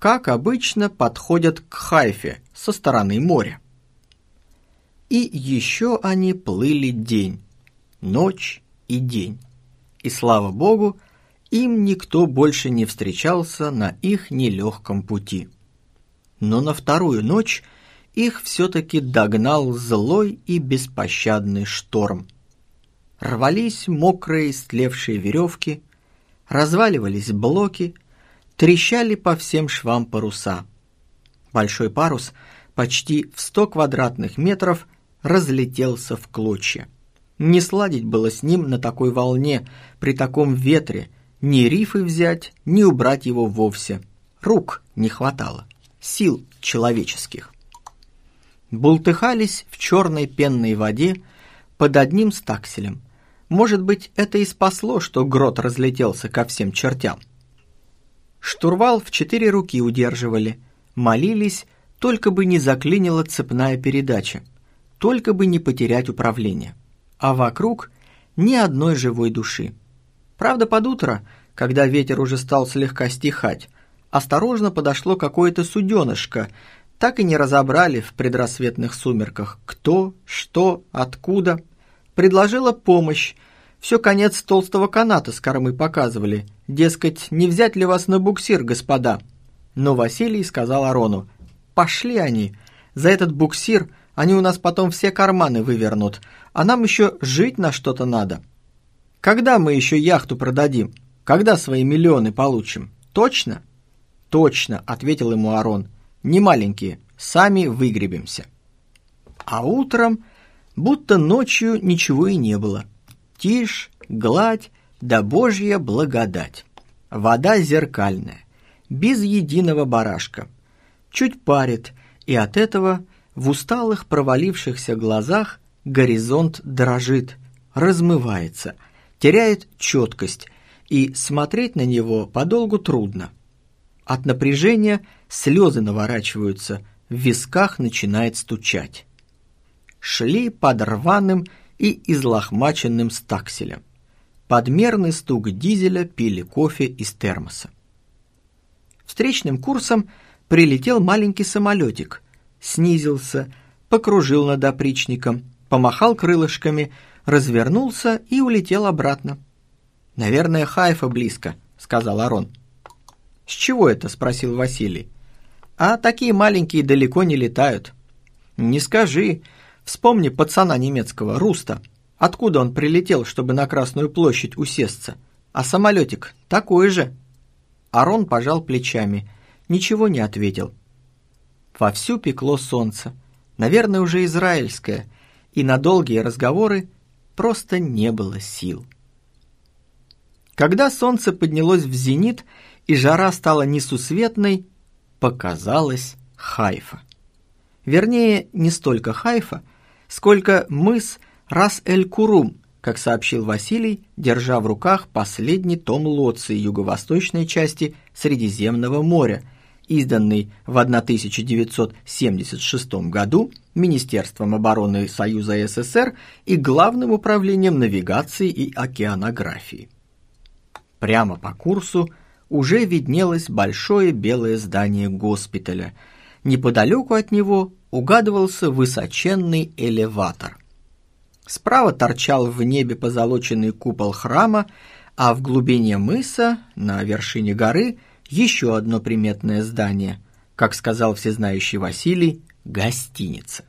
как обычно, подходят к Хайфе со стороны моря. И еще они плыли день, ночь и день. И слава богу, им никто больше не встречался на их нелегком пути. Но на вторую ночь их все-таки догнал злой и беспощадный шторм. Рвались мокрые стлевшие веревки, разваливались блоки, трещали по всем швам паруса. Большой парус почти в сто квадратных метров разлетелся в клочья. Не сладить было с ним на такой волне, при таком ветре, ни рифы взять, ни убрать его вовсе. Рук не хватало, сил человеческих. Бултыхались в черной пенной воде под одним стакселем. Может быть, это и спасло, что грот разлетелся ко всем чертям. Штурвал в четыре руки удерживали, молились, только бы не заклинила цепная передача, только бы не потерять управление. А вокруг ни одной живой души. Правда, под утро, когда ветер уже стал слегка стихать, осторожно подошло какое-то суденышко, так и не разобрали в предрассветных сумерках, кто, что, откуда. Предложила помощь, все конец толстого каната с кормы показывали, дескать, не взять ли вас на буксир, господа. Но Василий сказал Арону, пошли они, за этот буксир они у нас потом все карманы вывернут, а нам еще жить на что-то надо. Когда мы еще яхту продадим? Когда свои миллионы получим? Точно? Точно, ответил ему Арон. Не маленькие, сами выгребемся. А утром, будто ночью ничего и не было. Тишь, гладь, да божья благодать. Вода зеркальная, без единого барашка. Чуть парит, и от этого в усталых провалившихся глазах горизонт дрожит, размывается – теряет четкость, и смотреть на него подолгу трудно. От напряжения слезы наворачиваются, в висках начинает стучать. Шли под рваным и излохмаченным стакселем. Подмерный стук дизеля пили кофе из термоса. Встречным курсом прилетел маленький самолетик, снизился, покружил над опричником, помахал крылышками – развернулся и улетел обратно. «Наверное, Хайфа близко», — сказал Арон. «С чего это?» — спросил Василий. «А такие маленькие далеко не летают». «Не скажи. Вспомни пацана немецкого, Руста. Откуда он прилетел, чтобы на Красную площадь усесться? А самолетик такой же». Арон пожал плечами, ничего не ответил. Вовсю пекло солнце, наверное, уже израильское, и на долгие разговоры просто не было сил. Когда солнце поднялось в зенит и жара стала несусветной, показалась Хайфа. Вернее, не столько Хайфа, сколько мыс Рас-эль-Курум, как сообщил Василий, держа в руках последний том Лоции юго-восточной части Средиземного моря – изданный в 1976 году Министерством обороны Союза СССР и Главным управлением навигации и океанографии. Прямо по курсу уже виднелось большое белое здание госпиталя. Неподалеку от него угадывался высоченный элеватор. Справа торчал в небе позолоченный купол храма, а в глубине мыса, на вершине горы – еще одно приметное здание, как сказал всезнающий Василий, гостиница.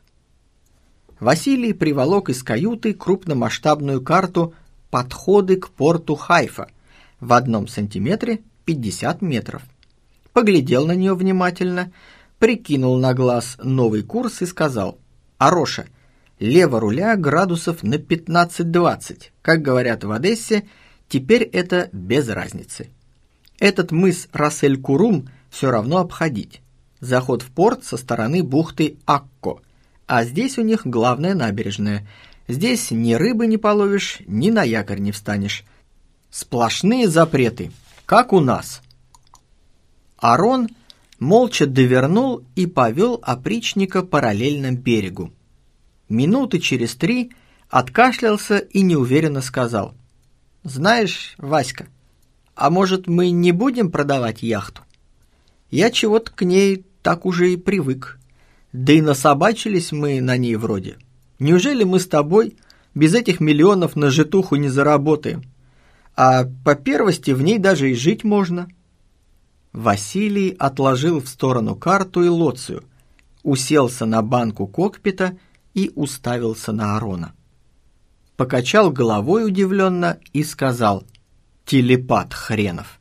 Василий приволок из каюты крупномасштабную карту «Подходы к порту Хайфа» в одном сантиметре 50 метров. Поглядел на нее внимательно, прикинул на глаз новый курс и сказал «Ароша, лево руля градусов на 15-20, как говорят в Одессе, теперь это без разницы, этот мыс Рассель-Курум все равно обходить. Заход в порт со стороны бухты Акко, а здесь у них главная набережная. Здесь ни рыбы не половишь, ни на якорь не встанешь. Сплошные запреты, как у нас. Арон молча довернул и повел опричника параллельно берегу. Минуты через три откашлялся и неуверенно сказал. «Знаешь, Васька, а может, мы не будем продавать яхту? Я чего-то к ней так уже и привык. Да и насобачились мы на ней вроде. Неужели мы с тобой без этих миллионов на житуху не заработаем? А по первости в ней даже и жить можно». Василий отложил в сторону карту и лоцию, уселся на банку кокпита и уставился на Арона. Покачал головой удивленно и сказал «Телепат хренов».